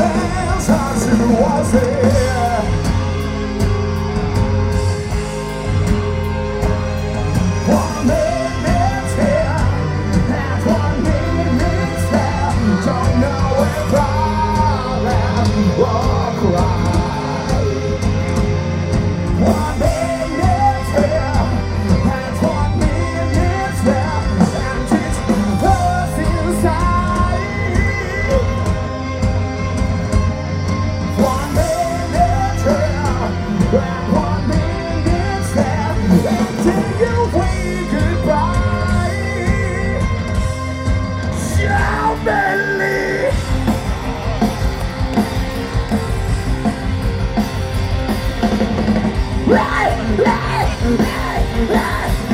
Man's Love.